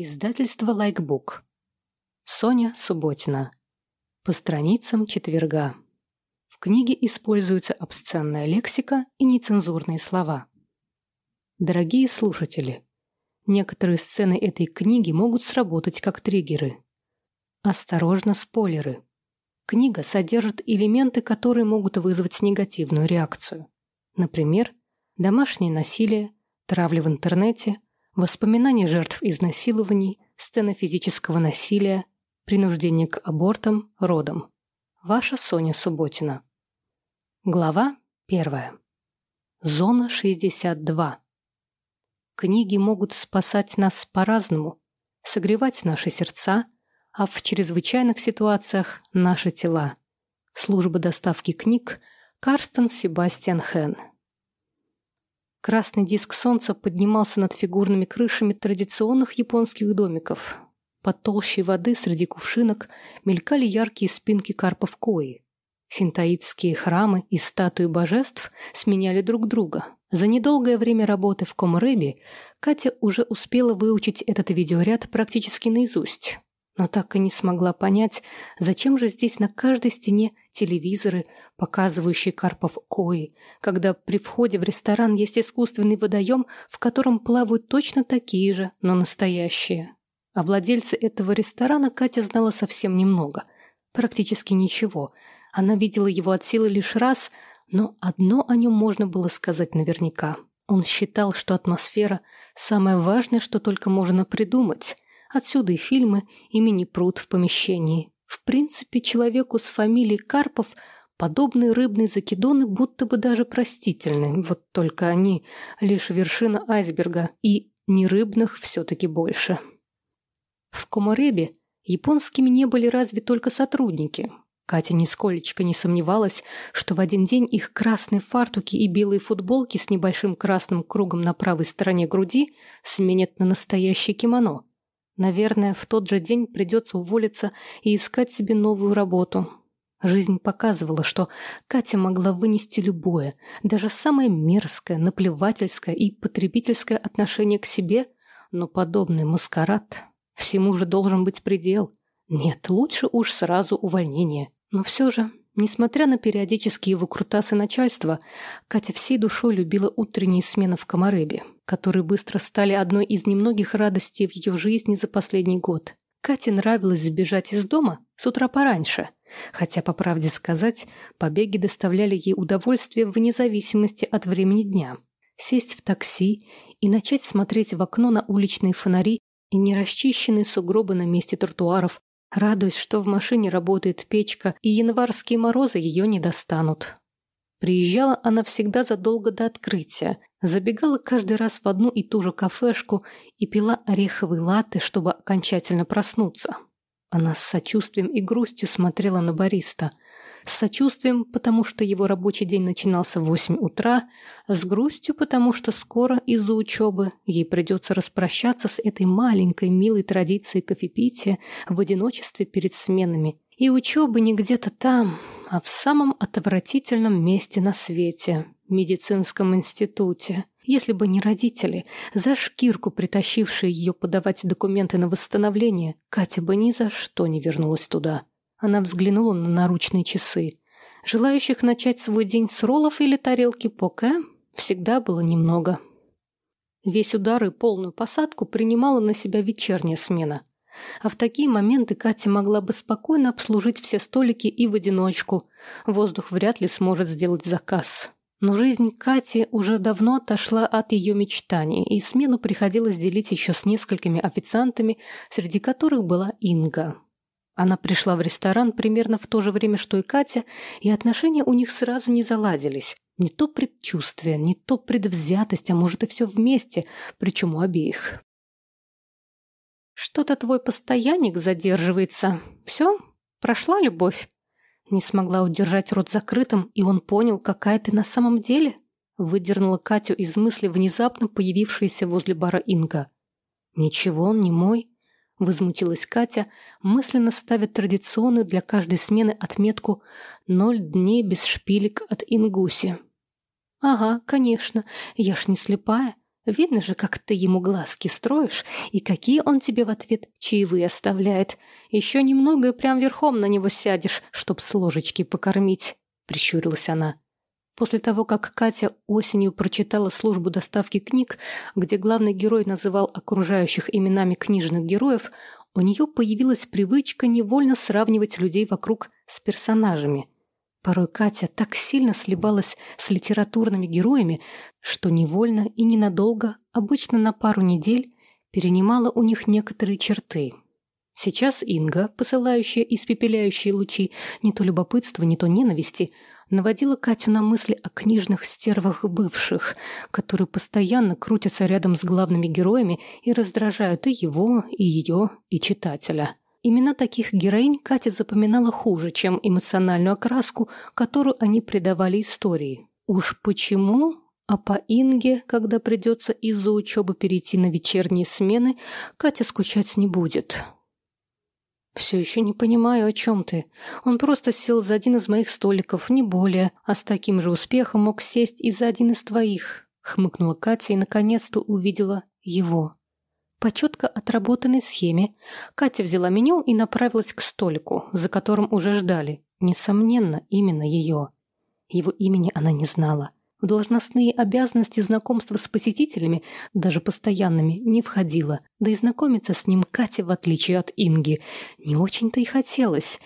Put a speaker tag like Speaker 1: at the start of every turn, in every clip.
Speaker 1: Издательство «Лайкбук». Соня Субботина. По страницам четверга. В книге используется обсценная лексика и нецензурные слова. Дорогие слушатели, некоторые сцены этой книги могут сработать как триггеры. Осторожно, спойлеры. Книга содержит элементы, которые могут вызвать негативную реакцию. Например, домашнее насилие, травля в интернете – Воспоминания жертв изнасилований, сцены физического насилия, принуждение к абортам, родам. Ваша Соня Субботина. Глава первая. Зона 62. Книги могут спасать нас по-разному, согревать наши сердца, а в чрезвычайных ситуациях – наши тела. Служба доставки книг Карстен Себастьян Хен. Красный диск солнца поднимался над фигурными крышами традиционных японских домиков. Под толщей воды среди кувшинок мелькали яркие спинки карпов кои. Синтаитские храмы и статуи божеств сменяли друг друга. За недолгое время работы в Комрэбе Катя уже успела выучить этот видеоряд практически наизусть но так и не смогла понять, зачем же здесь на каждой стене телевизоры, показывающие карпов кои, когда при входе в ресторан есть искусственный водоем, в котором плавают точно такие же, но настоящие. О владельце этого ресторана Катя знала совсем немного, практически ничего. Она видела его от силы лишь раз, но одно о нем можно было сказать наверняка. Он считал, что атмосфера – самое важное, что только можно придумать – Отсюда и фильмы, и мини-пруд в помещении. В принципе, человеку с фамилией Карпов подобные рыбные закидоны будто бы даже простительны. Вот только они лишь вершина айсберга, и не рыбных все-таки больше. В Коморебе японскими не были разве только сотрудники. Катя нисколечко не сомневалась, что в один день их красные фартуки и белые футболки с небольшим красным кругом на правой стороне груди сменят на настоящее кимоно. Наверное, в тот же день придется уволиться и искать себе новую работу. Жизнь показывала, что Катя могла вынести любое, даже самое мерзкое, наплевательское и потребительское отношение к себе, но подобный маскарад всему же должен быть предел. Нет, лучше уж сразу увольнение. Но все же Несмотря на периодические выкрутасы начальства, Катя всей душой любила утренние смены в Комаребе, которые быстро стали одной из немногих радостей в ее жизни за последний год. Кате нравилось сбежать из дома с утра пораньше, хотя, по правде сказать, побеги доставляли ей удовольствие вне зависимости от времени дня. Сесть в такси и начать смотреть в окно на уличные фонари и нерасчищенные сугробы на месте тротуаров, радуясь, что в машине работает печка, и январские морозы ее не достанут. Приезжала она всегда задолго до открытия, забегала каждый раз в одну и ту же кафешку и пила ореховые латте, чтобы окончательно проснуться. Она с сочувствием и грустью смотрела на бариста – с сочувствием, потому что его рабочий день начинался в 8 утра, с грустью, потому что скоро из-за учебы ей придется распрощаться с этой маленькой милой традицией кофепития в одиночестве перед сменами. И учеба не где-то там, а в самом отвратительном месте на свете – медицинском институте. Если бы не родители, за шкирку притащившие ее подавать документы на восстановление, Катя бы ни за что не вернулась туда. Она взглянула на наручные часы. Желающих начать свой день с роллов или тарелки поке всегда было немного. Весь удар и полную посадку принимала на себя вечерняя смена. А в такие моменты Катя могла бы спокойно обслужить все столики и в одиночку. Воздух вряд ли сможет сделать заказ. Но жизнь Кати уже давно отошла от ее мечтаний, и смену приходилось делить еще с несколькими официантами, среди которых была Инга. Она пришла в ресторан примерно в то же время, что и Катя, и отношения у них сразу не заладились. Не то предчувствие, не то предвзятость, а может и все вместе, причем у обеих. «Что-то твой постоянник задерживается. Все? Прошла любовь?» Не смогла удержать рот закрытым, и он понял, какая ты на самом деле. Выдернула Катю из мысли внезапно появившаяся возле бара Инга. «Ничего, он не мой. Возмутилась Катя, мысленно ставя традиционную для каждой смены отметку «ноль дней без шпилек от Ингуси». «Ага, конечно, я ж не слепая. Видно же, как ты ему глазки строишь, и какие он тебе в ответ чаевые оставляет. Еще немного и прям верхом на него сядешь, чтоб с ложечки покормить», — прищурилась она. После того, как Катя осенью прочитала службу доставки книг, где главный герой называл окружающих именами книжных героев, у нее появилась привычка невольно сравнивать людей вокруг с персонажами. Порой Катя так сильно сливалась с литературными героями, что невольно и ненадолго, обычно на пару недель, перенимала у них некоторые черты. Сейчас Инга, посылающая испепеляющие лучи не то любопытства, не то ненависти, наводила Катю на мысли о книжных стервах бывших, которые постоянно крутятся рядом с главными героями и раздражают и его, и ее, и читателя. Имена таких героинь Катя запоминала хуже, чем эмоциональную окраску, которую они придавали истории. Уж почему? А по Инге, когда придется из-за учебы перейти на вечерние смены, Катя скучать не будет. «Все еще не понимаю, о чем ты. Он просто сел за один из моих столиков, не более, а с таким же успехом мог сесть и за один из твоих», — хмыкнула Катя и наконец-то увидела его. По четко отработанной схеме Катя взяла меню и направилась к столику, за которым уже ждали. Несомненно, именно ее. Его имени она не знала. В должностные обязанности знакомства с посетителями, даже постоянными, не входило. Да и знакомиться с ним Кате, в отличие от Инги, не очень-то и хотелось.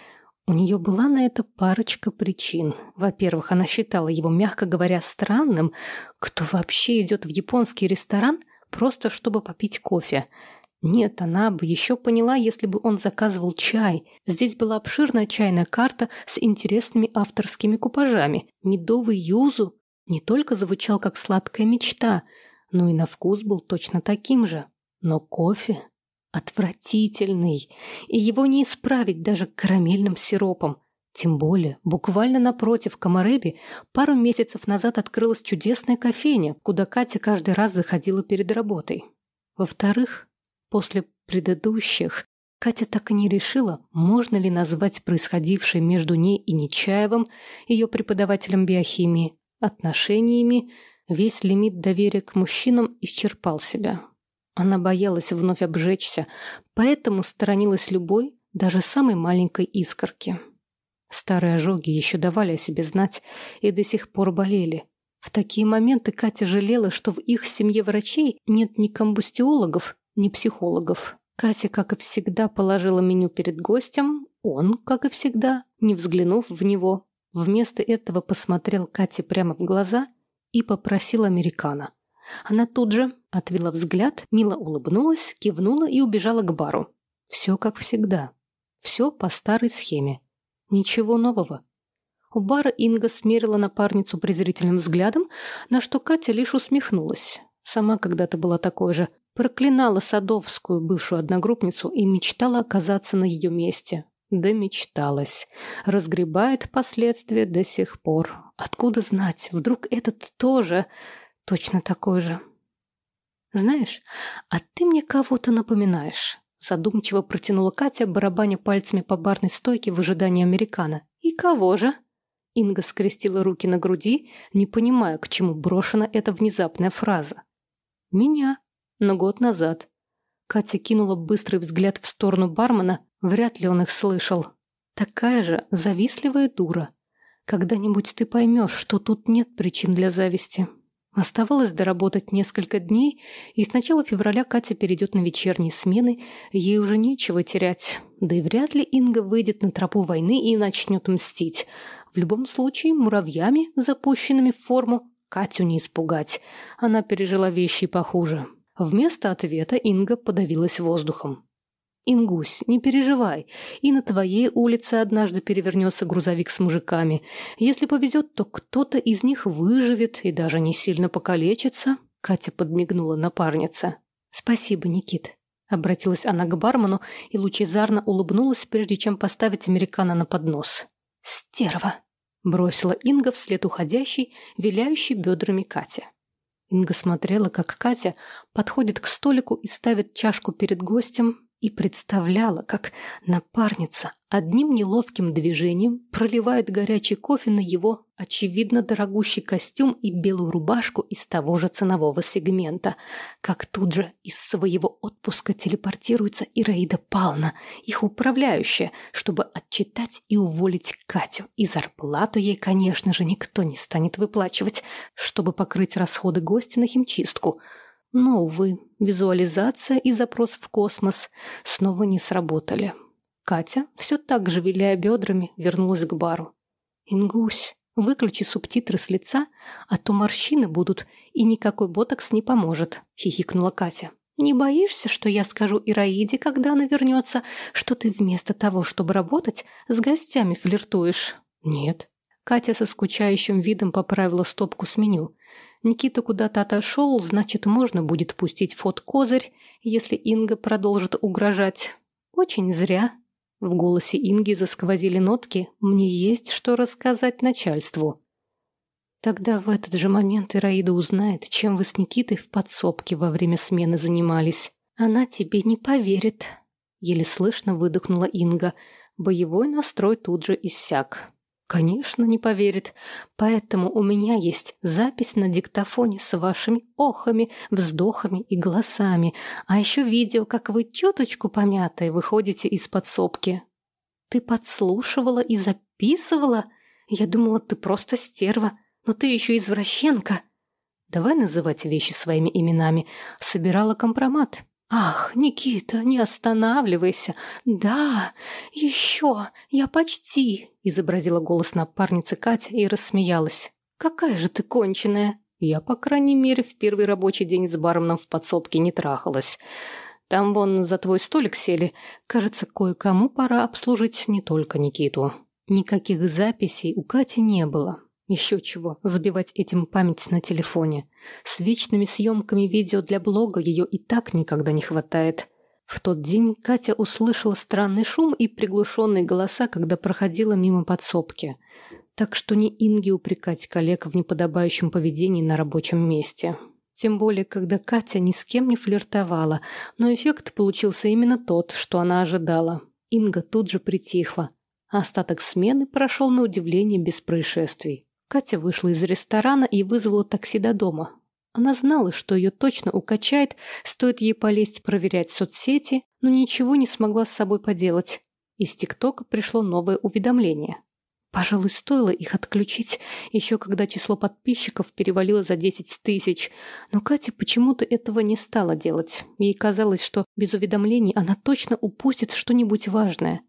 Speaker 1: У нее была на это парочка причин. Во-первых, она считала его, мягко говоря, странным. Кто вообще идет в японский ресторан просто чтобы попить кофе? Нет, она бы еще поняла, если бы он заказывал чай. Здесь была обширная чайная карта с интересными авторскими купажами. Медовый юзу, не только звучал как сладкая мечта, но и на вкус был точно таким же. Но кофе отвратительный, и его не исправить даже карамельным сиропом. Тем более, буквально напротив Камареби пару месяцев назад открылась чудесная кофейня, куда Катя каждый раз заходила перед работой. Во-вторых, после предыдущих, Катя так и не решила, можно ли назвать происходившее между ней и Нечаевым, ее преподавателем биохимии, отношениями, весь лимит доверия к мужчинам исчерпал себя. Она боялась вновь обжечься, поэтому сторонилась любой, даже самой маленькой искорки. Старые ожоги еще давали о себе знать и до сих пор болели. В такие моменты Катя жалела, что в их семье врачей нет ни комбустиологов, ни психологов. Катя, как и всегда, положила меню перед гостем, он, как и всегда, не взглянув в него, Вместо этого посмотрел Кате прямо в глаза и попросил американо. Она тут же отвела взгляд, мило улыбнулась, кивнула и убежала к бару. Все как всегда. Все по старой схеме. Ничего нового. У бара Инга смерила напарницу презрительным взглядом, на что Катя лишь усмехнулась. Сама когда-то была такой же. Проклинала Садовскую, бывшую одногруппницу, и мечтала оказаться на ее месте. Домечталась. Разгребает последствия до сих пор. Откуда знать? Вдруг этот тоже точно такой же? Знаешь, а ты мне кого-то напоминаешь. Задумчиво протянула Катя, барабаня пальцами по барной стойке в ожидании американо. И кого же? Инга скрестила руки на груди, не понимая, к чему брошена эта внезапная фраза. «Меня. Но год назад». Катя кинула быстрый взгляд в сторону бармена, Вряд ли он их слышал. Такая же завистливая дура. Когда-нибудь ты поймешь, что тут нет причин для зависти. Оставалось доработать несколько дней, и с начала февраля Катя перейдет на вечерние смены, ей уже нечего терять. Да и вряд ли Инга выйдет на тропу войны и начнет мстить. В любом случае, муравьями, запущенными в форму, Катю не испугать. Она пережила вещи похуже. Вместо ответа Инга подавилась воздухом. «Ингусь, не переживай, и на твоей улице однажды перевернется грузовик с мужиками. Если повезет, то кто-то из них выживет и даже не сильно покалечится», — Катя подмигнула напарнице. «Спасибо, Никит», — обратилась она к бармену и лучезарно улыбнулась, прежде чем поставить американо на поднос. «Стерва!» — бросила Инга вслед уходящей, виляющей бедрами Катя. Инга смотрела, как Катя подходит к столику и ставит чашку перед гостем, и представляла, как напарница одним неловким движением проливает горячий кофе на его, очевидно, дорогущий костюм и белую рубашку из того же ценового сегмента, как тут же из своего отпуска телепортируется Ираида Павловна, их управляющая, чтобы отчитать и уволить Катю, и зарплату ей, конечно же, никто не станет выплачивать, чтобы покрыть расходы гостя на химчистку – но, увы, визуализация и запрос в космос снова не сработали. Катя, все так же виляя бедрами, вернулась к бару. «Ингусь, выключи субтитры с лица, а то морщины будут, и никакой ботокс не поможет», — хихикнула Катя. «Не боишься, что я скажу Ираиде, когда она вернется, что ты вместо того, чтобы работать, с гостями флиртуешь?» «Нет». Катя со скучающим видом поправила стопку с меню. Никита куда-то отошел, значит, можно будет пустить фот козырь, если Инга продолжит угрожать. Очень зря. В голосе Инги засквозили нотки «Мне есть что рассказать начальству». Тогда в этот же момент Ираида узнает, чем вы с Никитой в подсобке во время смены занимались. Она тебе не поверит. Еле слышно выдохнула Инга. Боевой настрой тут же иссяк. Конечно, не поверит. Поэтому у меня есть запись на диктофоне с вашими охами, вздохами и голосами, а еще видео, как вы чуточку помятые выходите из подсобки. Ты подслушивала и записывала? Я думала, ты просто стерва, но ты еще извращенка. Давай называть вещи своими именами. Собирала компромат. «Ах, Никита, не останавливайся! Да, еще, я почти!» изобразила голос напарницы Катя и рассмеялась. «Какая же ты конченая!» Я, по крайней мере, в первый рабочий день с барменом в подсобке не трахалась. Там вон за твой столик сели. Кажется, кое-кому пора обслужить не только Никиту. Никаких записей у Кати не было. Еще чего, забивать этим память на телефоне. С вечными съемками видео для блога ее и так никогда не хватает. В тот день Катя услышала странный шум и приглушенные голоса, когда проходила мимо подсобки. Так что не Инге упрекать коллег в неподобающем поведении на рабочем месте. Тем более, когда Катя ни с кем не флиртовала, но эффект получился именно тот, что она ожидала. Инга тут же притихла. Остаток смены прошел на удивление без происшествий. Катя вышла из ресторана и вызвала такси до дома. Она знала, что ее точно укачает, стоит ей полезть проверять соцсети, но ничего не смогла с собой поделать. Из ТикТока пришло новое уведомление. Пожалуй, стоило их отключить, еще когда число подписчиков перевалило за 10 тысяч. Но Катя почему-то этого не стала делать. Ей казалось, что без уведомлений она точно упустит что-нибудь важное.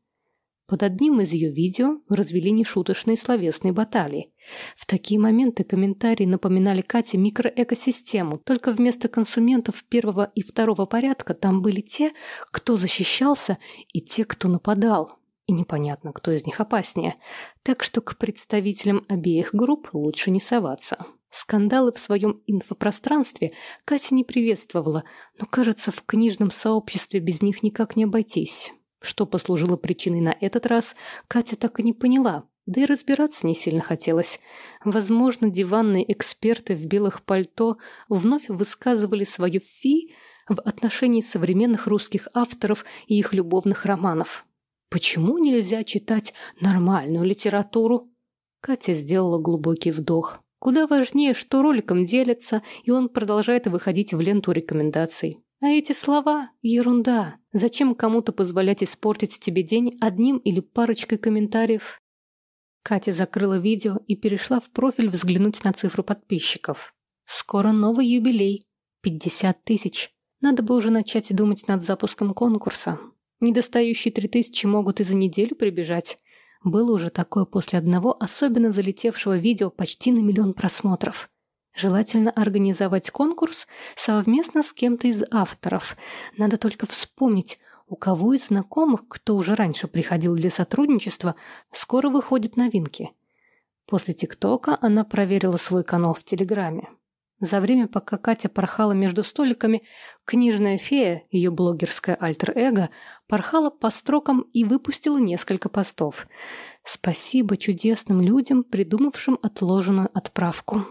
Speaker 1: Под одним из ее видео развели нешуточные словесные баталии. В такие моменты комментарии напоминали Кате микроэкосистему, только вместо консументов первого и второго порядка там были те, кто защищался, и те, кто нападал. И непонятно, кто из них опаснее. Так что к представителям обеих групп лучше не соваться. Скандалы в своем инфопространстве Катя не приветствовала, но, кажется, в книжном сообществе без них никак не обойтись. Что послужило причиной на этот раз, Катя так и не поняла, да и разбираться не сильно хотелось. Возможно, диванные эксперты в белых пальто вновь высказывали свое фи в отношении современных русских авторов и их любовных романов. Почему нельзя читать нормальную литературу? Катя сделала глубокий вдох. Куда важнее, что роликом делятся, и он продолжает выходить в ленту рекомендаций. А эти слова – ерунда. Зачем кому-то позволять испортить тебе день одним или парочкой комментариев? Катя закрыла видео и перешла в профиль взглянуть на цифру подписчиков. Скоро новый юбилей. 50 тысяч. Надо бы уже начать думать над запуском конкурса. Недостающие три тысячи могут и за неделю прибежать. Было уже такое после одного особенно залетевшего видео почти на миллион просмотров. Желательно организовать конкурс совместно с кем-то из авторов. Надо только вспомнить, у кого из знакомых, кто уже раньше приходил для сотрудничества, скоро выходят новинки. После ТикТока она проверила свой канал в Телеграме. За время, пока Катя порхала между столиками, книжная фея, ее блогерское альтер-эго, порхала по строкам и выпустила несколько постов. Спасибо чудесным людям, придумавшим отложенную отправку.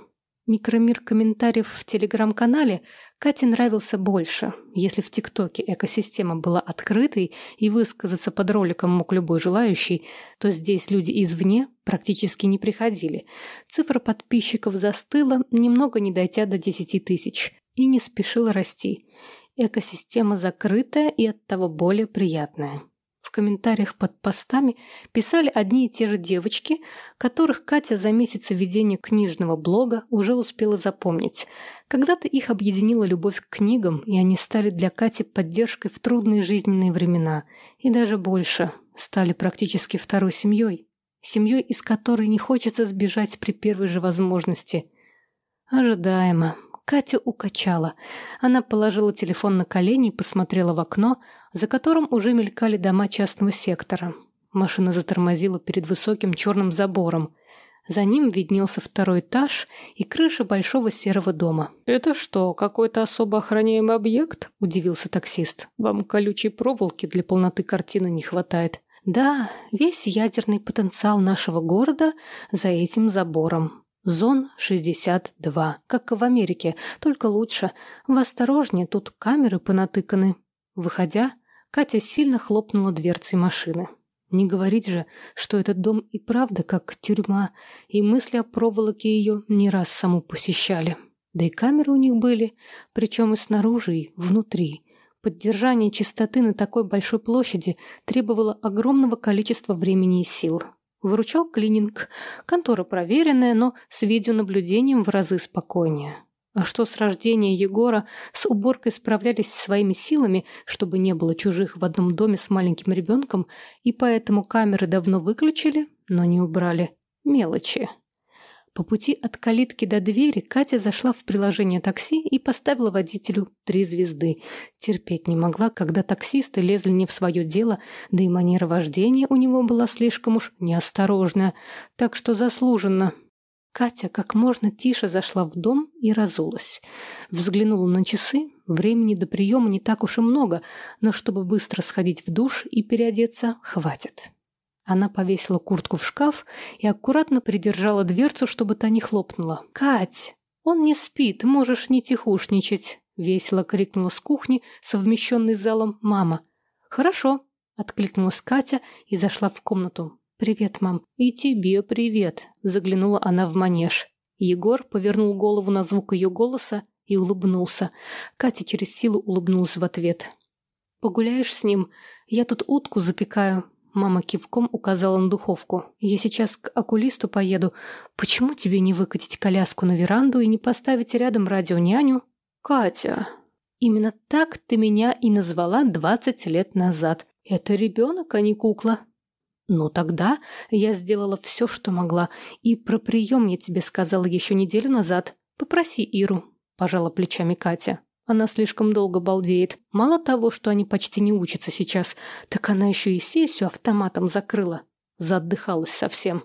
Speaker 1: Микромир комментариев в телеграм-канале Кате нравился больше. Если в ТикТоке экосистема была открытой и высказаться под роликом мог любой желающий, то здесь люди извне практически не приходили. Цифра подписчиков застыла, немного не дойдя до 10 тысяч, и не спешила расти. Экосистема закрытая и оттого более приятная. В комментариях под постами писали одни и те же девочки, которых Катя за месяцы ведения книжного блога уже успела запомнить. Когда-то их объединила любовь к книгам, и они стали для Кати поддержкой в трудные жизненные времена. И даже больше, стали практически второй семьей. Семьей, из которой не хочется сбежать при первой же возможности. Ожидаемо. Катя укачала. Она положила телефон на колени и посмотрела в окно, за которым уже мелькали дома частного сектора. Машина затормозила перед высоким черным забором. За ним виднелся второй этаж и крыша большого серого дома. «Это что, какой-то особо охраняемый объект?» – удивился таксист. «Вам колючей проволоки для полноты картины не хватает». «Да, весь ядерный потенциал нашего города за этим забором», Зон 62, как в Америке, только лучше. Вы осторожнее, тут камеры понатыканы. Выходя, Катя сильно хлопнула дверцей машины. Не говорить же, что этот дом и правда как тюрьма, и мысли о проволоке ее не раз саму посещали. Да и камеры у них были, причем и снаружи, и внутри. Поддержание чистоты на такой большой площади требовало огромного количества времени и сил. Выручал клининг. Контора проверенная, но с видеонаблюдением в разы спокойнее. А что с рождения Егора, с уборкой справлялись своими силами, чтобы не было чужих в одном доме с маленьким ребенком, и поэтому камеры давно выключили, но не убрали. Мелочи. По пути от калитки до двери Катя зашла в приложение такси и поставила водителю три звезды. Терпеть не могла, когда таксисты лезли не в свое дело, да и манера вождения у него была слишком уж неосторожная, так что заслуженно. Катя как можно тише зашла в дом и разулась. Взглянула на часы. Времени до приема не так уж и много, но чтобы быстро сходить в душ и переодеться, хватит. Она повесила куртку в шкаф и аккуратно придержала дверцу, чтобы та не хлопнула. «Кать, он не спит, можешь не тихушничать», — весело крикнула с кухни, совмещенной с залом, мама. «Хорошо», — откликнулась Катя и зашла в комнату. «Привет, мам». «И тебе привет», — заглянула она в манеж. Егор повернул голову на звук ее голоса и улыбнулся. Катя через силу улыбнулась в ответ. «Погуляешь с ним? Я тут утку запекаю. Мама кивком указала на духовку. «Я сейчас к окулисту поеду. Почему тебе не выкатить коляску на веранду и не поставить рядом радионяню?» «Катя, именно так ты меня и назвала двадцать лет назад. Это ребенок, а не кукла». «Ну тогда я сделала все, что могла, и про прием я тебе сказала еще неделю назад. Попроси Иру», – пожала плечами Катя. Она слишком долго балдеет. Мало того, что они почти не учатся сейчас, так она еще и сессию автоматом закрыла. Заотдыхалась совсем.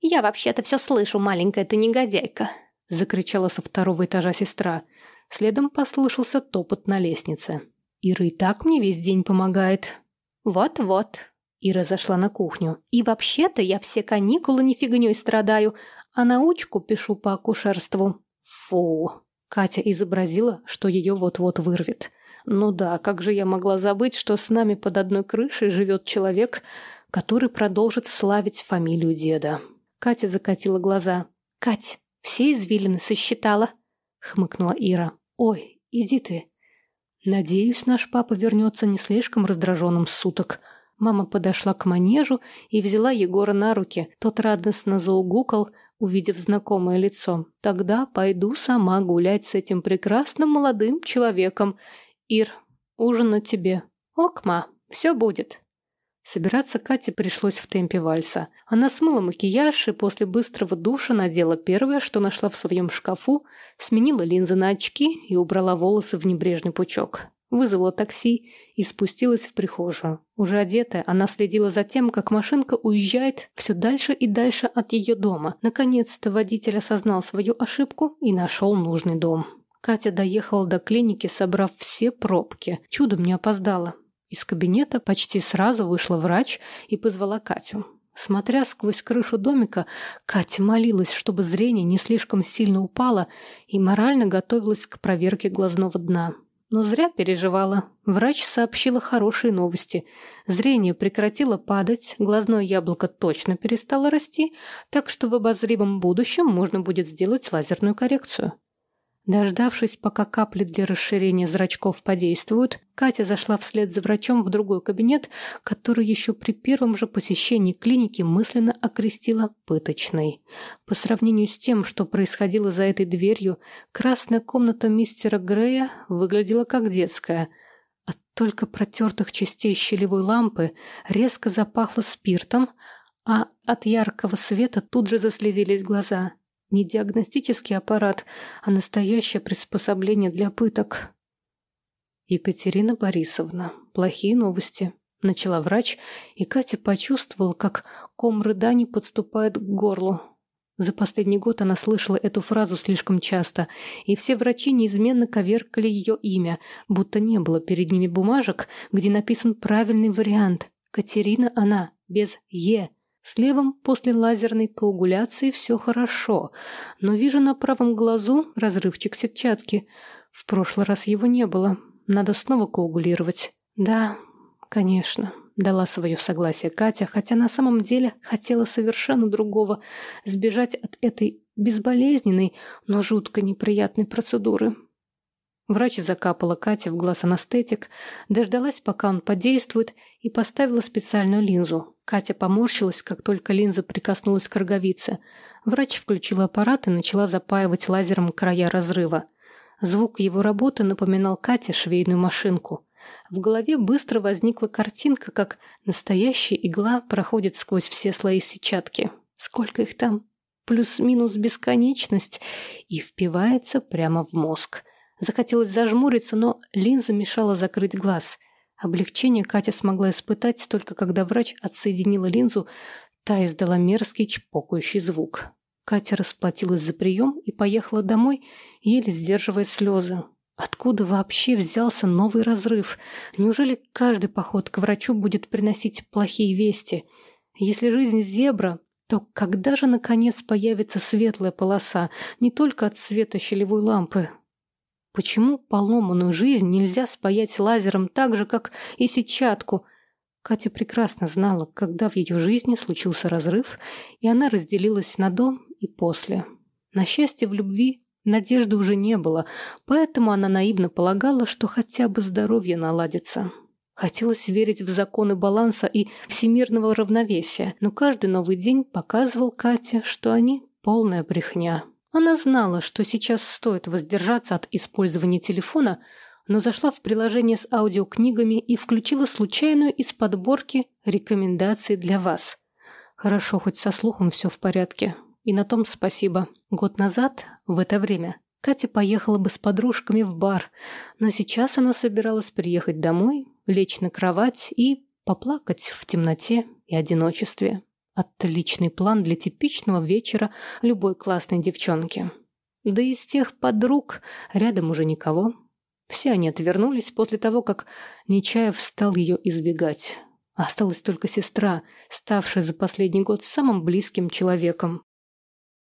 Speaker 2: «Я вообще-то все слышу, маленькая ты негодяйка!»
Speaker 1: Закричала со второго этажа сестра. Следом послышался топот на лестнице. «Ира и так мне весь день помогает».
Speaker 2: «Вот-вот». Ира зашла на кухню. «И вообще-то я все каникулы не фигней страдаю, а научку пишу по акушерству».
Speaker 1: «Фу!» Катя изобразила, что ее вот-вот вырвет. Ну да, как же я могла забыть, что с нами под одной крышей живет человек, который продолжит славить фамилию деда. Катя закатила глаза.
Speaker 2: «Кать, все извилины сосчитала?» — хмыкнула Ира.
Speaker 1: «Ой, иди ты». Надеюсь, наш папа вернется не слишком раздраженным суток. Мама подошла к манежу и взяла Егора на руки. Тот радостно заугукал, увидев знакомое лицо. «Тогда пойду сама гулять с этим прекрасным молодым человеком. Ир, ужин на тебе. Окма, все будет». Собираться Кате пришлось в темпе вальса. Она смыла макияж и после быстрого душа надела первое, что нашла в своем шкафу, сменила линзы на очки и убрала волосы в небрежный пучок вызвала такси и спустилась в прихожую. Уже одетая, она следила за тем, как машинка уезжает все дальше и дальше от ее дома. Наконец-то водитель осознал свою ошибку и нашел нужный дом. Катя доехала до клиники, собрав все пробки. Чудом не опоздала. Из кабинета почти сразу вышла врач и позвала Катю. Смотря сквозь крышу домика, Катя молилась, чтобы зрение не слишком сильно упало и морально готовилась к проверке глазного дна. Но зря переживала. Врач сообщила хорошие новости. Зрение прекратило падать, глазное яблоко точно перестало расти, так что в обозримом будущем можно будет сделать лазерную коррекцию. Дождавшись, пока капли для расширения зрачков подействуют, Катя зашла вслед за врачом в другой кабинет, который еще при первом же посещении клиники мысленно окрестила пыточной. По сравнению с тем, что происходило за этой дверью, красная комната мистера Грея выглядела как детская. От только протертых частей щелевой лампы резко запахло спиртом, а от яркого света тут же заслезились глаза – не диагностический аппарат, а настоящее приспособление для пыток. Екатерина Борисовна, плохие новости. Начала врач, и Катя почувствовала, как ком рыданий подступает к горлу. За последний год она слышала эту фразу слишком часто, и все врачи неизменно коверкали ее имя, будто не было перед ними бумажек, где написан правильный вариант. Катерина она, без «е», с левым после лазерной коагуляции все хорошо, но вижу на правом глазу разрывчик сетчатки. В прошлый раз его не было. Надо снова коагулировать. Да, конечно, дала свое согласие Катя, хотя на самом деле хотела совершенно другого – сбежать от этой безболезненной, но жутко неприятной процедуры. Врач закапала Кате в глаз анестетик, дождалась, пока он подействует, и поставила специальную линзу. Катя поморщилась, как только линза прикоснулась к роговице. Врач включил аппарат и начала запаивать лазером края разрыва. Звук его работы напоминал Кате швейную машинку. В голове быстро возникла картинка, как настоящая игла проходит сквозь все слои сетчатки. Сколько их там? Плюс-минус бесконечность. И впивается прямо в мозг. Захотелось зажмуриться, но линза мешала закрыть глаз. Облегчение Катя смогла испытать только когда врач отсоединила линзу, та издала мерзкий чпокающий звук. Катя расплатилась за прием и поехала домой, еле сдерживая слезы. Откуда вообще взялся новый разрыв? Неужели каждый поход к врачу будет приносить плохие вести? Если жизнь зебра, то когда же наконец появится светлая полоса, не только от света щелевой лампы, Почему поломанную жизнь нельзя спаять лазером так же, как и сетчатку? Катя прекрасно знала, когда в ее жизни случился разрыв, и она разделилась на до и после. На счастье в любви надежды уже не было, поэтому она наивно полагала, что хотя бы здоровье наладится. Хотелось верить в законы баланса и всемирного равновесия, но каждый новый день показывал Кате, что они полная брехня. Она знала, что сейчас стоит воздержаться от использования телефона, но зашла в приложение с аудиокнигами и включила случайную из подборки рекомендаций для вас. Хорошо, хоть со слухом все в порядке. И на том спасибо. Год назад, в это время, Катя поехала бы с подружками в бар, но сейчас она собиралась приехать домой, лечь на кровать и поплакать в темноте и одиночестве. Отличный план для типичного вечера любой классной девчонки. Да из тех подруг рядом уже никого. Все они отвернулись после того, как Нечаев стал ее избегать. Осталась только сестра, ставшая за последний год самым близким человеком.